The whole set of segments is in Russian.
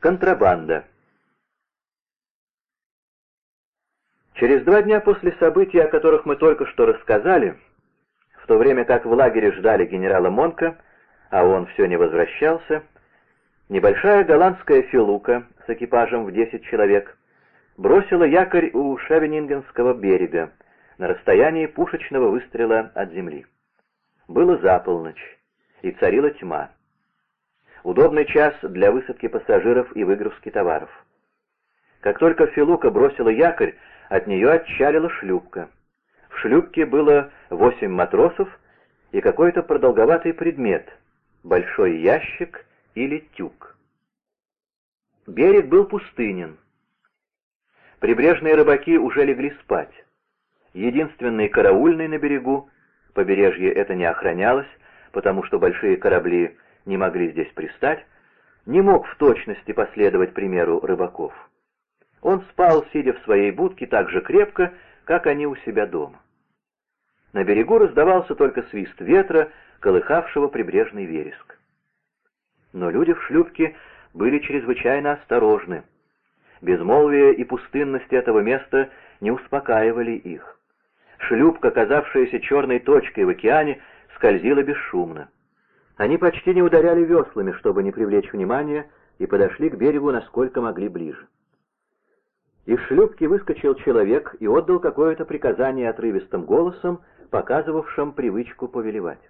Контрабанда. Через два дня после событий, о которых мы только что рассказали, в то время как в лагере ждали генерала Монка, а он все не возвращался, небольшая голландская филука с экипажем в 10 человек бросила якорь у Шевенингенского берега на расстоянии пушечного выстрела от земли. Было за полночь, и царила тьма. Удобный час для высадки пассажиров и выгрузки товаров. Как только Филука бросила якорь, от нее отчалила шлюпка. В шлюпке было восемь матросов и какой-то продолговатый предмет, большой ящик или тюк. Берег был пустынен. Прибрежные рыбаки уже легли спать. Единственный караульный на берегу, побережье это не охранялось, потому что большие корабли не могли здесь пристать, не мог в точности последовать примеру рыбаков. Он спал, сидя в своей будке, так же крепко, как они у себя дома. На берегу раздавался только свист ветра, колыхавшего прибрежный вереск. Но люди в шлюпке были чрезвычайно осторожны. Безмолвие и пустынность этого места не успокаивали их. Шлюпка, казавшаяся черной точкой в океане, скользила бесшумно. Они почти не ударяли веслами, чтобы не привлечь внимания, и подошли к берегу насколько могли ближе. Из шлюпки выскочил человек и отдал какое-то приказание отрывистым голосом, показывавшим привычку повелевать.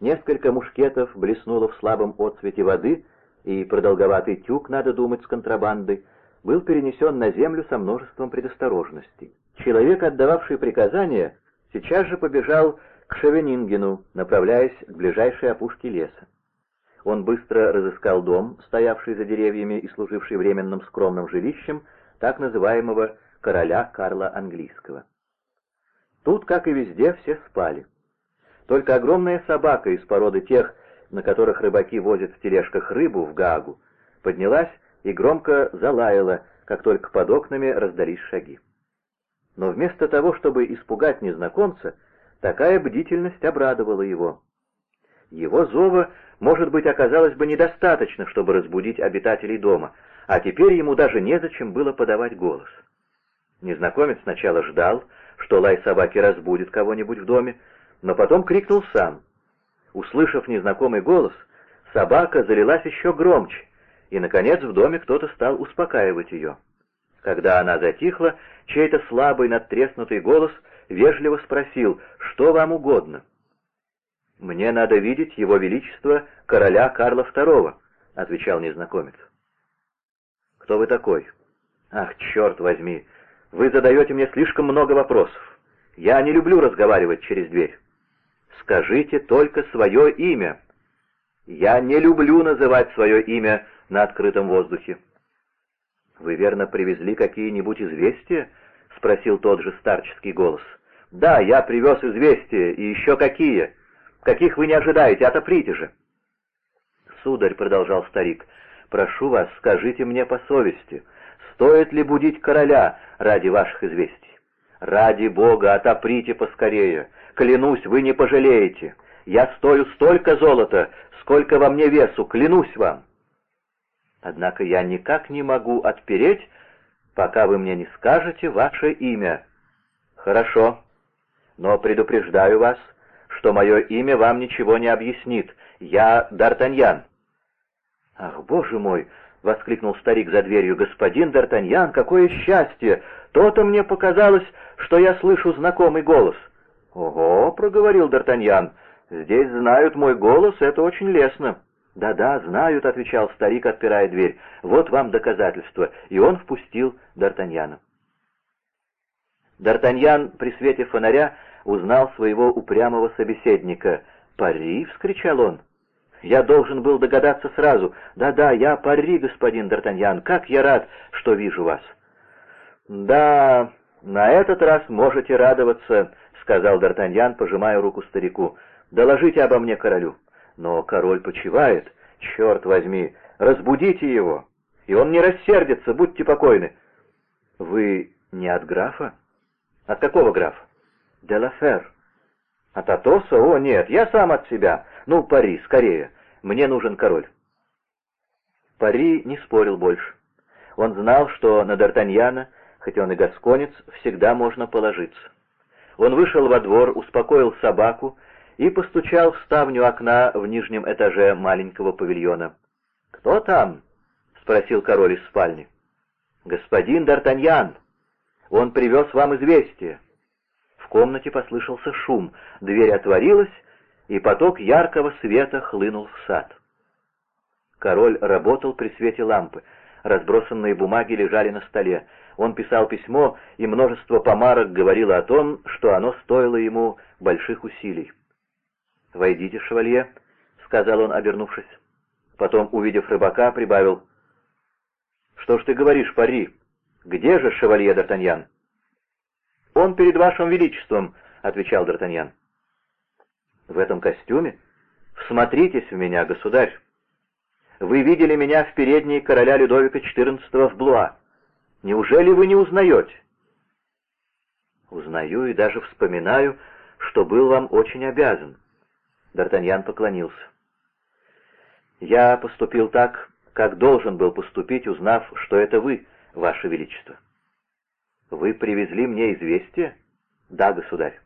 Несколько мушкетов блеснуло в слабом отсвете воды, и продолговатый тюк, надо думать, с контрабандой, был перенесен на землю со множеством предосторожностей. Человек, отдававший приказание, сейчас же побежал к Шевенингену, направляясь к ближайшей опушке леса. Он быстро разыскал дом, стоявший за деревьями и служивший временным скромным жилищем так называемого короля Карла Английского. Тут, как и везде, все спали. Только огромная собака из породы тех, на которых рыбаки возят в тележках рыбу в Гаагу, поднялась и громко залаяла, как только под окнами раздались шаги. Но вместо того, чтобы испугать незнакомца, Такая бдительность обрадовала его. Его зова, может быть, оказалось бы недостаточно, чтобы разбудить обитателей дома, а теперь ему даже незачем было подавать голос. Незнакомец сначала ждал, что лай собаки разбудит кого-нибудь в доме, но потом крикнул сам. Услышав незнакомый голос, собака залилась еще громче, и, наконец, в доме кто-то стал успокаивать ее. Когда она затихла, чей-то слабый надтреснутый голос — вежливо спросил, что вам угодно. «Мне надо видеть его величество короля Карла II», — отвечал незнакомец. «Кто вы такой?» «Ах, черт возьми, вы задаете мне слишком много вопросов. Я не люблю разговаривать через дверь. Скажите только свое имя». «Я не люблю называть свое имя на открытом воздухе». «Вы верно привезли какие-нибудь известия?» — спросил тот же старческий голос. «Да, я привез известия, и еще какие. Каких вы не ожидаете, отоприте же». «Сударь», — продолжал старик, — «прошу вас, скажите мне по совести, стоит ли будить короля ради ваших известий? Ради Бога, отоприте поскорее. Клянусь, вы не пожалеете. Я стою столько золота, сколько во мне весу, клянусь вам». Однако я никак не могу отпереть, пока вы мне не скажете ваше имя. Хорошо, но предупреждаю вас, что мое имя вам ничего не объяснит. Я Д'Артаньян». «Ах, боже мой!» — воскликнул старик за дверью. «Господин Д'Артаньян, какое счастье! То-то мне показалось, что я слышу знакомый голос». «Ого!» — проговорил Д'Артаньян. «Здесь знают мой голос, это очень лестно». «Да-да, знают», — отвечал старик, отпирая дверь. «Вот вам доказательство». И он впустил Д'Артаньяна. Д'Артаньян при свете фонаря узнал своего упрямого собеседника. «Пари!» — вскричал он. «Я должен был догадаться сразу. Да-да, я Пари, господин Д'Артаньян. Как я рад, что вижу вас!» «Да, на этот раз можете радоваться», — сказал Д'Артаньян, пожимая руку старику. «Доложите обо мне королю». «Но король почивает. Черт возьми, разбудите его, и он не рассердится, будьте покойны». «Вы не от графа?» «От какого графа?» «Де Лафер». «От Атоса? О, нет, я сам от себя. Ну, пари, скорее. Мне нужен король». Пари не спорил больше. Он знал, что на Д'Артаньяна, хоть он и гасконец, всегда можно положиться. Он вышел во двор, успокоил собаку и постучал в ставню окна в нижнем этаже маленького павильона. «Кто там?» — спросил король из спальни. «Господин Д'Артаньян! Он привез вам известие!» В комнате послышался шум, дверь отворилась, и поток яркого света хлынул в сад. Король работал при свете лампы. Разбросанные бумаги лежали на столе. Он писал письмо, и множество помарок говорило о том, что оно стоило ему больших усилий. «Войдите, шевалье», — сказал он, обернувшись. Потом, увидев рыбака, прибавил. «Что ж ты говоришь, пари? Где же шевалье Д'Артаньян?» «Он перед вашим величеством», — отвечал Д'Артаньян. «В этом костюме? Всмотритесь в меня, государь. Вы видели меня в передней короля Людовика XIV в Блуа. Неужели вы не узнаете?» «Узнаю и даже вспоминаю, что был вам очень обязан». Д'Артаньян поклонился. «Я поступил так, как должен был поступить, узнав, что это вы, ваше величество». «Вы привезли мне известие?» «Да, государь».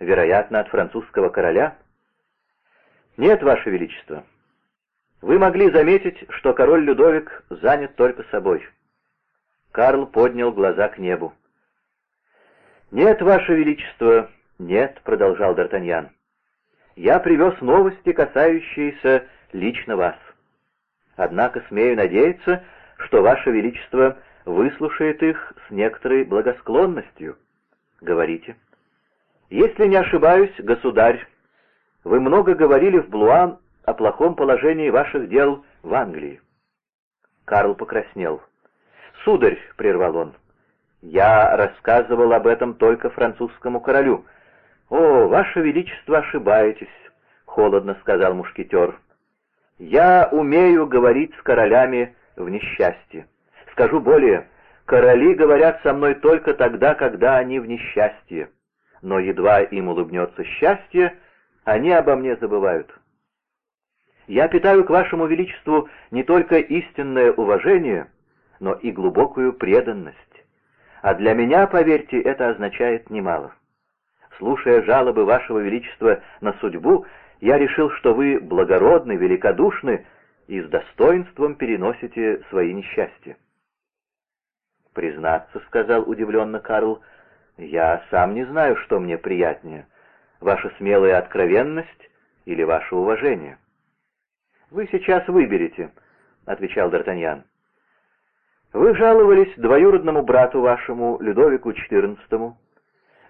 «Вероятно, от французского короля?» «Нет, ваше величество». Вы могли заметить, что король Людовик занят только собой. Карл поднял глаза к небу. «Нет, Ваше Величество, нет», — продолжал Д'Артаньян. «Я привез новости, касающиеся лично вас. Однако смею надеяться, что Ваше Величество выслушает их с некоторой благосклонностью. Говорите». «Если не ошибаюсь, государь, вы много говорили в Блуан о плохом положении ваших дел в Англии. Карл покраснел. «Сударь», — прервал он, — «я рассказывал об этом только французскому королю». «О, ваше величество, ошибаетесь», — холодно сказал мушкетер. «Я умею говорить с королями в несчастье. Скажу более, короли говорят со мной только тогда, когда они в несчастье. Но едва им улыбнется счастье, они обо мне забывают». Я питаю к вашему величеству не только истинное уважение, но и глубокую преданность. А для меня, поверьте, это означает немало. Слушая жалобы вашего величества на судьбу, я решил, что вы благородны, великодушны и с достоинством переносите свои несчастья. «Признаться», — сказал удивленно Карл, — «я сам не знаю, что мне приятнее, ваша смелая откровенность или ваше уважение». «Вы сейчас выберете», — отвечал Д'Артаньян. «Вы жаловались двоюродному брату вашему, Людовику XIV,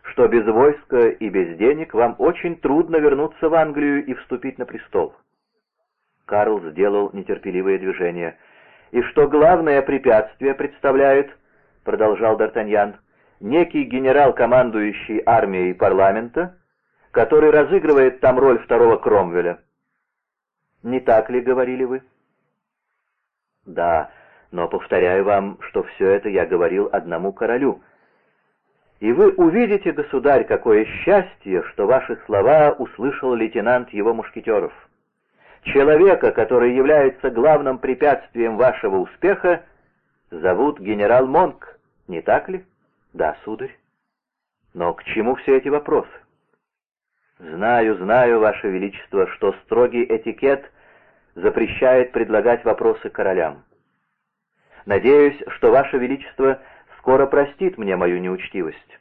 что без войска и без денег вам очень трудно вернуться в Англию и вступить на престол». Карл сделал нетерпеливое движение. «И что главное препятствие представляет, — продолжал Д'Артаньян, — некий генерал, командующий армией парламента, который разыгрывает там роль второго Кромвеля. Не так ли говорили вы? Да, но повторяю вам, что все это я говорил одному королю. И вы увидите, государь, какое счастье, что ваши слова услышал лейтенант его мушкетеров. Человека, который является главным препятствием вашего успеха, зовут генерал Монк, не так ли? Да, сударь. Но к чему все эти вопросы? Знаю, знаю, ваше величество, что строгий этикет запрещает предлагать вопросы королям. Надеюсь, что Ваше Величество скоро простит мне мою неучтивость.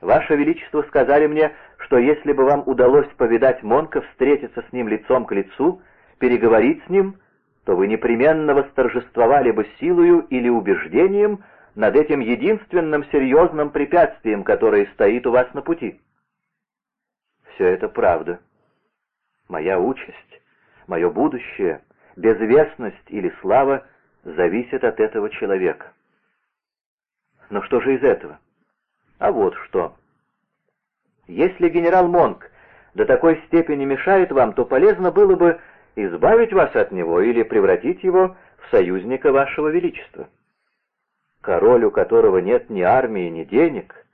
Ваше Величество сказали мне, что если бы вам удалось повидать Монка, встретиться с ним лицом к лицу, переговорить с ним, то вы непременно восторжествовали бы силою или убеждением над этим единственным серьезным препятствием, которое стоит у вас на пути. Все это правда. Моя участь мое будущее, безвестность или слава зависят от этого человека. Но что же из этого? А вот что. Если генерал Монк до такой степени мешает вам, то полезно было бы избавить вас от него или превратить его в союзника вашего величества. Король, у которого нет ни армии, ни денег.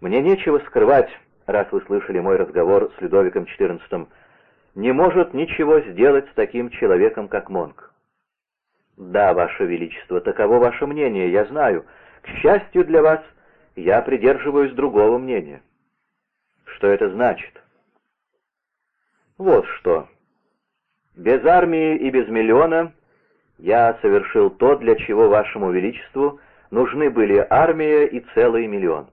Мне нечего скрывать, раз вы слышали мой разговор с Людовиком XIV, не может ничего сделать с таким человеком, как Монк. «Да, Ваше Величество, таково ваше мнение, я знаю. К счастью для вас, я придерживаюсь другого мнения». «Что это значит?» «Вот что. Без армии и без миллиона я совершил то, для чего Вашему Величеству нужны были армия и целый миллион».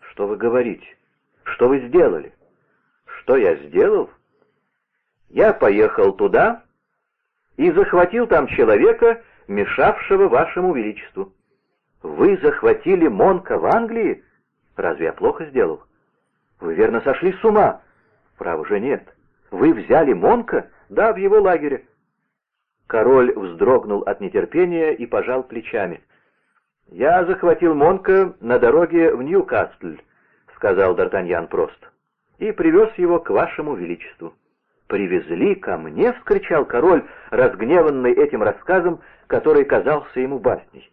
«Что вы говорите? Что вы сделали?» «Что я сделал?» «Я поехал туда и захватил там человека, мешавшего вашему величеству. Вы захватили Монка в Англии? Разве я плохо сделал? Вы верно сошли с ума? Право же нет. Вы взяли Монка? Да, в его лагере. Король вздрогнул от нетерпения и пожал плечами. «Я захватил Монка на дороге в Ньюкасль», — сказал Д'Артаньян просто, — «и привез его к вашему величеству» привезли ко мне!» — вскричал король, разгневанный этим рассказом, который казался ему басней.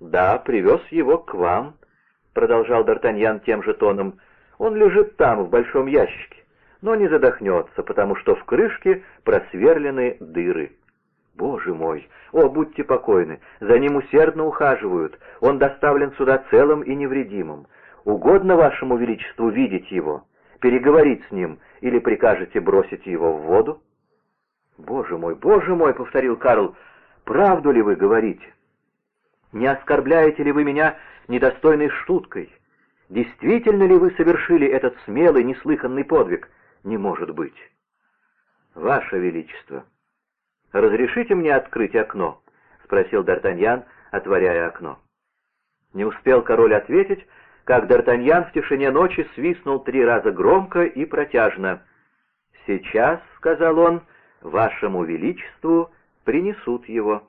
«Да, привез его к вам», — продолжал Д'Артаньян тем же тоном. «Он лежит там, в большом ящике, но не задохнется, потому что в крышке просверлены дыры». «Боже мой! О, будьте покойны! За ним усердно ухаживают. Он доставлен сюда целым и невредимым. Угодно вашему величеству видеть его?» переговорить с ним или прикажете бросить его в воду?» «Боже мой, боже мой!» — повторил Карл. «Правду ли вы говорите? Не оскорбляете ли вы меня недостойной шуткой? Действительно ли вы совершили этот смелый, неслыханный подвиг? Не может быть!» «Ваше Величество, разрешите мне открыть окно?» — спросил Д'Артаньян, отворяя окно. Не успел король ответить, как Д'Артаньян в тишине ночи свистнул три раза громко и протяжно. «Сейчас, — сказал он, — вашему величеству принесут его».